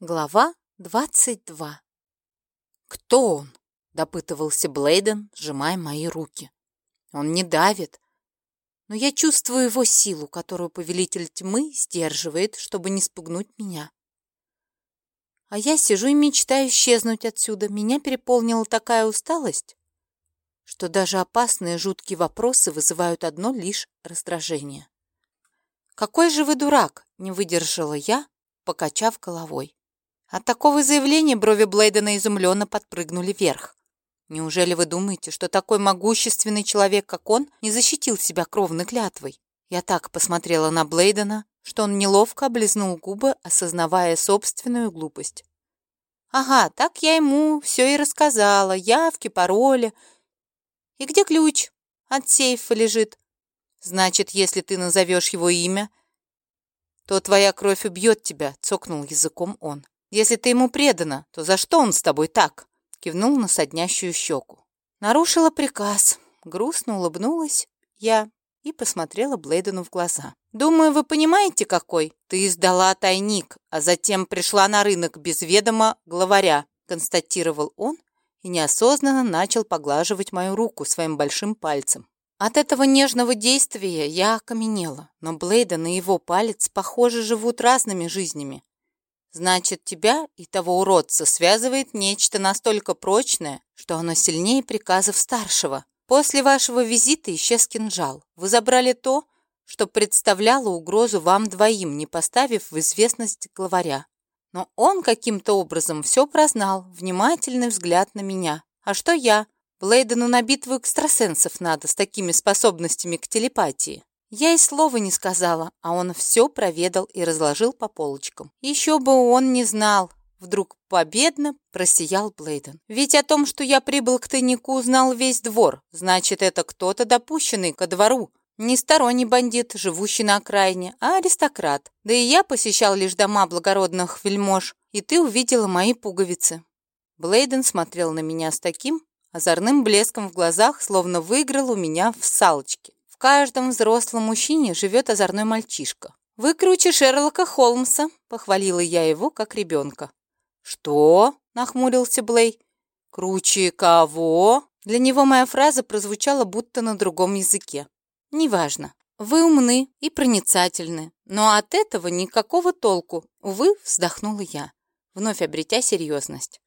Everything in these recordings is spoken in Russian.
Глава 22 «Кто он?» — допытывался Блейден, сжимая мои руки. «Он не давит, но я чувствую его силу, которую повелитель тьмы сдерживает, чтобы не спугнуть меня. А я сижу и мечтаю исчезнуть отсюда. Меня переполнила такая усталость, что даже опасные жуткие вопросы вызывают одно лишь раздражение. «Какой же вы дурак!» — не выдержала я, покачав головой. От такого заявления брови Блейдена изумленно подпрыгнули вверх. Неужели вы думаете, что такой могущественный человек, как он, не защитил себя кровной клятвой? Я так посмотрела на Блейдена, что он неловко облизнул губы, осознавая собственную глупость. «Ага, так я ему все и рассказала. Явки, пароли. И где ключ? От сейфа лежит. Значит, если ты назовешь его имя, то твоя кровь убьет тебя», — цокнул языком он. Если ты ему предана, то за что он с тобой так?» Кивнул на соднящую щеку. Нарушила приказ. Грустно улыбнулась я и посмотрела Блейдену в глаза. «Думаю, вы понимаете, какой? Ты издала тайник, а затем пришла на рынок без ведома главаря», констатировал он и неосознанно начал поглаживать мою руку своим большим пальцем. От этого нежного действия я окаменела, но Блейден и его палец, похоже, живут разными жизнями. Значит, тебя и того уродца связывает нечто настолько прочное, что оно сильнее приказов старшего. После вашего визита исчез кинжал. Вы забрали то, что представляло угрозу вам двоим, не поставив в известность главаря. Но он каким-то образом все прознал, внимательный взгляд на меня. А что я? Блейдену на битву экстрасенсов надо с такими способностями к телепатии. Я и слова не сказала, а он все проведал и разложил по полочкам. Еще бы он не знал. Вдруг победно просиял Блейден. Ведь о том, что я прибыл к тайнику, узнал весь двор. Значит, это кто-то допущенный ко двору. Не сторонний бандит, живущий на окраине, а аристократ. Да и я посещал лишь дома благородных вельмож, и ты увидела мои пуговицы. Блейден смотрел на меня с таким озорным блеском в глазах, словно выиграл у меня в салочке. В каждом взрослом мужчине живет озорной мальчишка. «Вы круче Шерлока Холмса», — похвалила я его, как ребенка. «Что?» — нахмурился Блей. «Круче кого?» Для него моя фраза прозвучала будто на другом языке. «Неважно. Вы умны и проницательны, но от этого никакого толку. Увы, вздохнула я, вновь обретя серьезность.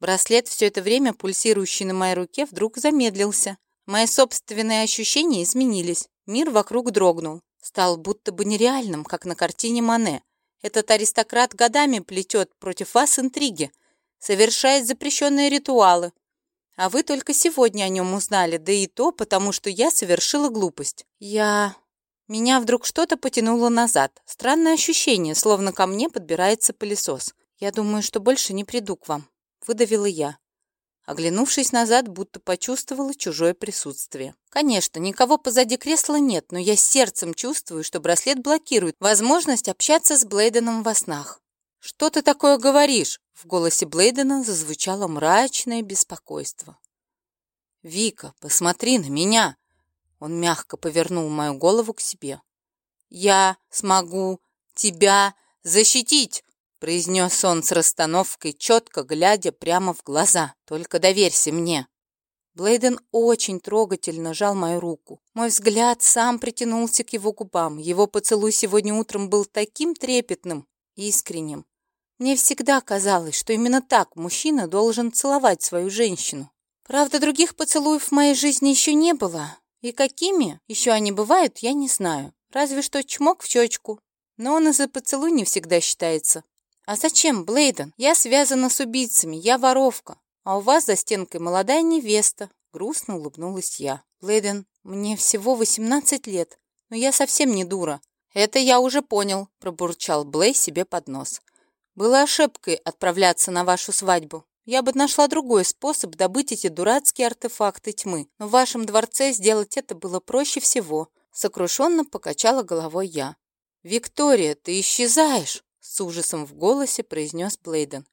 Браслет, все это время пульсирующий на моей руке, вдруг замедлился. Мои собственные ощущения изменились. Мир вокруг дрогнул. Стал будто бы нереальным, как на картине Мане. Этот аристократ годами плетет против вас интриги, совершает запрещенные ритуалы. А вы только сегодня о нем узнали, да и то, потому что я совершила глупость. Я... Меня вдруг что-то потянуло назад. Странное ощущение, словно ко мне подбирается пылесос. Я думаю, что больше не приду к вам. Выдавила я. Оглянувшись назад, будто почувствовала чужое присутствие. Конечно, никого позади кресла нет, но я сердцем чувствую, что браслет блокирует возможность общаться с Блейденом во снах. «Что ты такое говоришь?» В голосе Блейдена зазвучало мрачное беспокойство. «Вика, посмотри на меня!» Он мягко повернул мою голову к себе. «Я смогу тебя защитить!» Произнес он с расстановкой, четко глядя прямо в глаза. «Только доверься мне». Блейден очень трогательно жал мою руку. Мой взгляд сам притянулся к его губам. Его поцелуй сегодня утром был таким трепетным, искренним. Мне всегда казалось, что именно так мужчина должен целовать свою женщину. Правда, других поцелуев в моей жизни еще не было. И какими еще они бывают, я не знаю. Разве что чмок в щечку. Но он из-за поцелуй не всегда считается. «А зачем, Блейден? Я связана с убийцами, я воровка, а у вас за стенкой молодая невеста», — грустно улыбнулась я. «Блейден, мне всего восемнадцать лет, но я совсем не дура». «Это я уже понял», — пробурчал Блей себе под нос. «Было ошибкой отправляться на вашу свадьбу. Я бы нашла другой способ добыть эти дурацкие артефакты тьмы, но в вашем дворце сделать это было проще всего», — сокрушенно покачала головой я. «Виктория, ты исчезаешь!» С ужасом в голосе произнес Блейден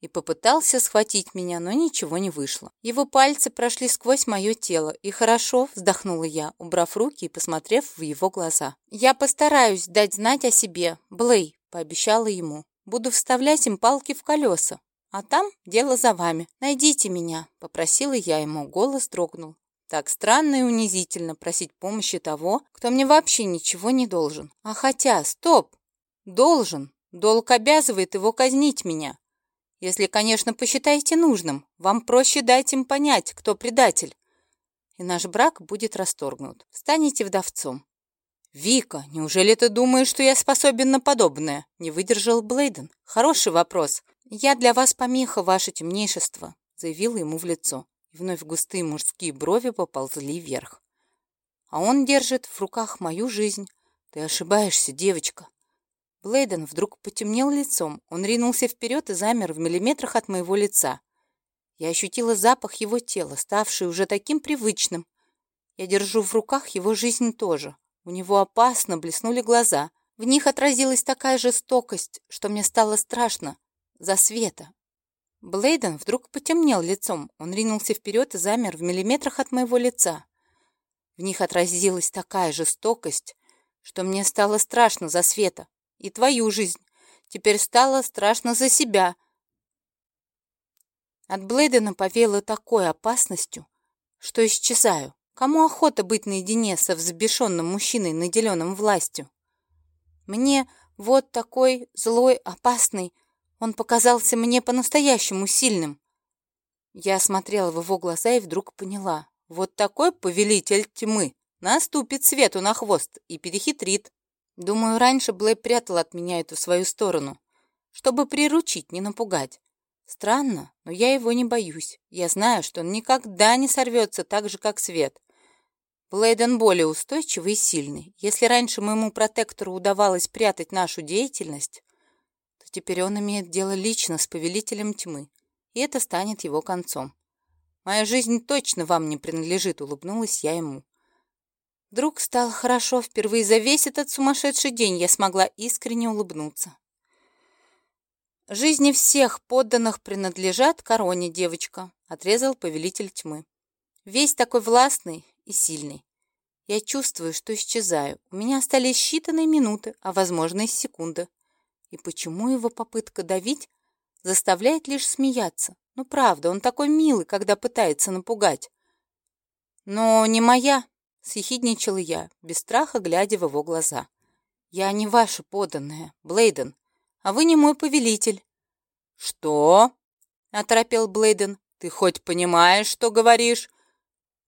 и попытался схватить меня, но ничего не вышло. Его пальцы прошли сквозь мое тело, и хорошо, вздохнула я, убрав руки и посмотрев в его глаза. «Я постараюсь дать знать о себе, Блей», — пообещала ему. Буду вставлять им палки в колеса. А там дело за вами. Найдите меня», — попросила я ему. Голос дрогнул. Так странно и унизительно просить помощи того, кто мне вообще ничего не должен. А хотя, стоп! Должен. Долг обязывает его казнить меня. Если, конечно, посчитаете нужным, вам проще дать им понять, кто предатель. И наш брак будет расторгнут. Станете вдовцом. «Вика, неужели ты думаешь, что я способен на подобное?» Не выдержал Блейден. «Хороший вопрос. Я для вас помеха, ваше темнейшество», заявила ему в лицо и вновь густые мужские брови поползли вверх. «А он держит в руках мою жизнь. Ты ошибаешься, девочка». Блейден вдруг потемнел лицом. Он ринулся вперед и замер в миллиметрах от моего лица. Я ощутила запах его тела, ставший уже таким привычным. Я держу в руках его жизнь тоже. У него опасно блеснули глаза. В них отразилась такая жестокость, что мне стало страшно за Света, Блейден вдруг потемнел лицом. Он ринулся вперед и замер в миллиметрах от моего лица. В них отразилась такая жестокость, что мне стало страшно за Света и твою жизнь. Теперь стало страшно за себя. От Блейдена повело такой опасностью, что исчезаю. Кому охота быть наедине со взбешенным мужчиной, наделенным властью? Мне вот такой злой, опасный, он показался мне по-настоящему сильным. Я смотрела в его глаза и вдруг поняла. Вот такой повелитель тьмы наступит свету на хвост и перехитрит. Думаю, раньше Блэй прятал от меня эту свою сторону, чтобы приручить, не напугать. Странно, но я его не боюсь. Я знаю, что он никогда не сорвется так же, как Свет. Блейден более устойчивый и сильный. Если раньше моему протектору удавалось прятать нашу деятельность, Теперь он имеет дело лично с повелителем тьмы, и это станет его концом. «Моя жизнь точно вам не принадлежит», — улыбнулась я ему. Вдруг стало хорошо, впервые за весь этот сумасшедший день я смогла искренне улыбнуться. «Жизни всех подданных принадлежат короне, девочка», — отрезал повелитель тьмы. «Весь такой властный и сильный. Я чувствую, что исчезаю. У меня остались считанные минуты, а, возможно, и секунды. И почему его попытка давить заставляет лишь смеяться? Ну, правда, он такой милый, когда пытается напугать. Но не моя, съехидничала я, без страха глядя в его глаза. Я не ваша поданная, Блейден, а вы не мой повелитель. Что? оторопел Блейден. Ты хоть понимаешь, что говоришь?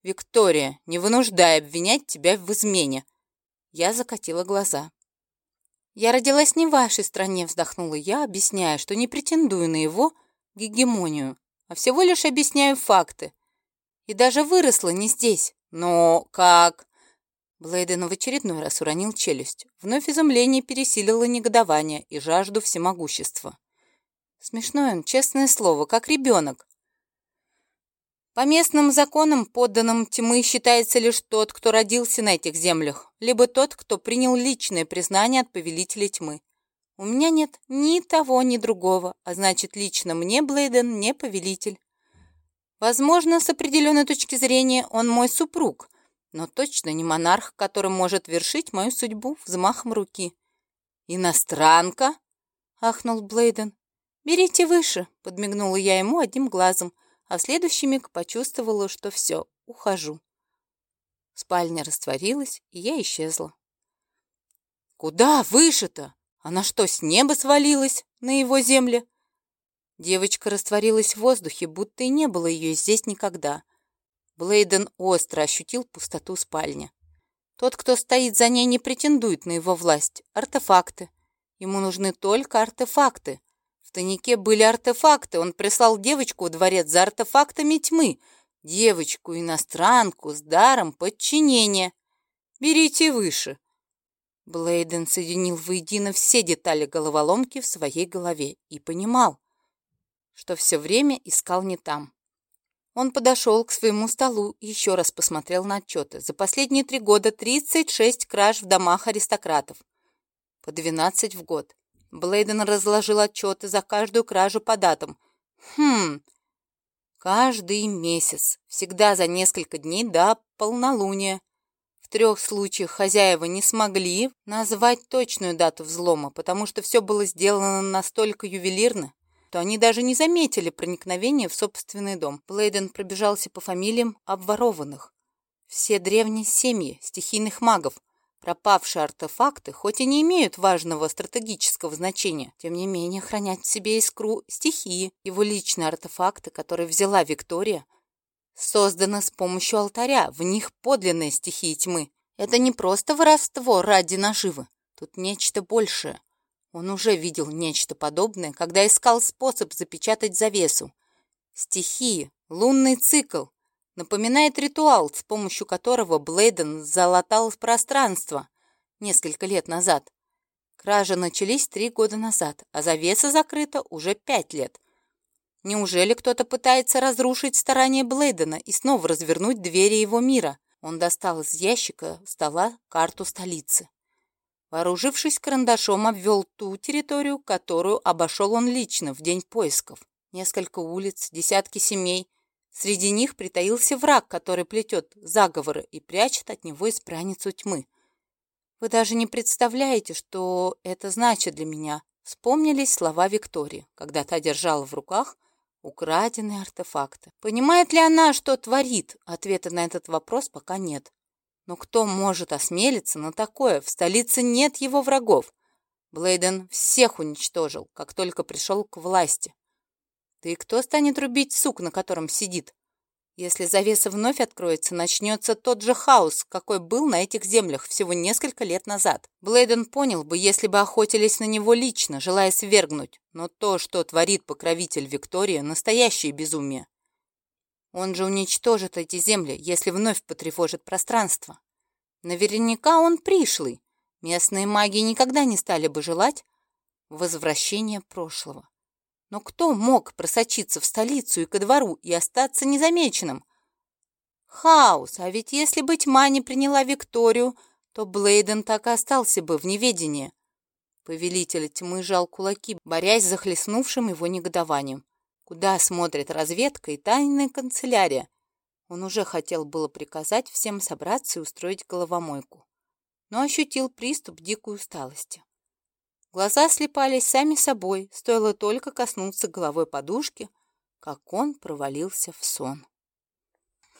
Виктория, не вынуждай обвинять тебя в измене. Я закатила глаза. «Я родилась не в вашей стране», — вздохнула я, объясняя, что не претендую на его гегемонию, а всего лишь объясняю факты. И даже выросла не здесь. Но как... Блейден в очередной раз уронил челюсть. Вновь изумление пересилило негодование и жажду всемогущества. Смешной он, честное слово, как ребенок. По местным законам, подданным тьмы, считается лишь тот, кто родился на этих землях, либо тот, кто принял личное признание от повелителя тьмы. У меня нет ни того, ни другого, а значит, лично мне Блейден не повелитель. Возможно, с определенной точки зрения он мой супруг, но точно не монарх, который может вершить мою судьбу взмахом руки. «Иностранка?» — ахнул Блейден. «Берите выше», — подмигнула я ему одним глазом, а в следующий миг почувствовала, что все, ухожу. Спальня растворилась, и я исчезла. «Куда выше-то? Она что, с неба свалилась на его земле?» Девочка растворилась в воздухе, будто и не было ее здесь никогда. Блейден остро ощутил пустоту спальни. Тот, кто стоит за ней, не претендует на его власть. Артефакты. Ему нужны только артефакты тайнике были артефакты. Он прислал девочку в дворец за артефактами тьмы. Девочку-иностранку с даром подчинения. Берите выше. Блейден соединил воедино все детали головоломки в своей голове и понимал, что все время искал не там. Он подошел к своему столу и еще раз посмотрел на отчеты. За последние три года 36 краж в домах аристократов. По 12 в год. Блейден разложил отчеты за каждую кражу по датам. Хм, каждый месяц, всегда за несколько дней до полнолуния. В трех случаях хозяева не смогли назвать точную дату взлома, потому что все было сделано настолько ювелирно, что они даже не заметили проникновения в собственный дом. Блейден пробежался по фамилиям обворованных. Все древние семьи стихийных магов, пропавшие артефакты, хоть и не имеют важного стратегического значения, тем не менее хранят в себе искру стихии. Его личные артефакты, которые взяла Виктория, созданы с помощью алтаря, в них подлинная стихия тьмы. Это не просто воровство ради наживы, тут нечто большее. Он уже видел нечто подобное, когда искал способ запечатать завесу. Стихии, лунный цикл, напоминает ритуал, с помощью которого Блейден залатал пространство несколько лет назад. Кражи начались три года назад, а завеса закрыта уже пять лет. Неужели кто-то пытается разрушить старания Блейдена и снова развернуть двери его мира? Он достал из ящика стола карту столицы. Вооружившись карандашом, обвел ту территорию, которую обошел он лично в день поисков. Несколько улиц, десятки семей. Среди них притаился враг, который плетет заговоры и прячет от него избранницу тьмы. Вы даже не представляете, что это значит для меня. Вспомнились слова Виктории, когда та держала в руках украденные артефакты. Понимает ли она, что творит? Ответа на этот вопрос пока нет. Но кто может осмелиться на такое? В столице нет его врагов. Блейден всех уничтожил, как только пришел к власти. Да и кто станет рубить сук, на котором сидит? Если завеса вновь откроется, начнется тот же хаос, какой был на этих землях всего несколько лет назад. Блейден понял бы, если бы охотились на него лично, желая свергнуть. Но то, что творит покровитель Виктории, настоящее безумие. Он же уничтожит эти земли, если вновь потревожит пространство. Наверняка он пришлый. Местные маги никогда не стали бы желать возвращения прошлого. Но кто мог просочиться в столицу и ко двору и остаться незамеченным? Хаос, а ведь если бы тьма не приняла Викторию, то Блейден так и остался бы в неведении. Повелитель тьмы жал кулаки, борясь с захлестнувшим его негодованием. Куда смотрит разведка и тайная канцелярия? Он уже хотел было приказать всем собраться и устроить головомойку, но ощутил приступ дикой усталости. Глаза слепались сами собой, стоило только коснуться головой подушки, как он провалился в сон.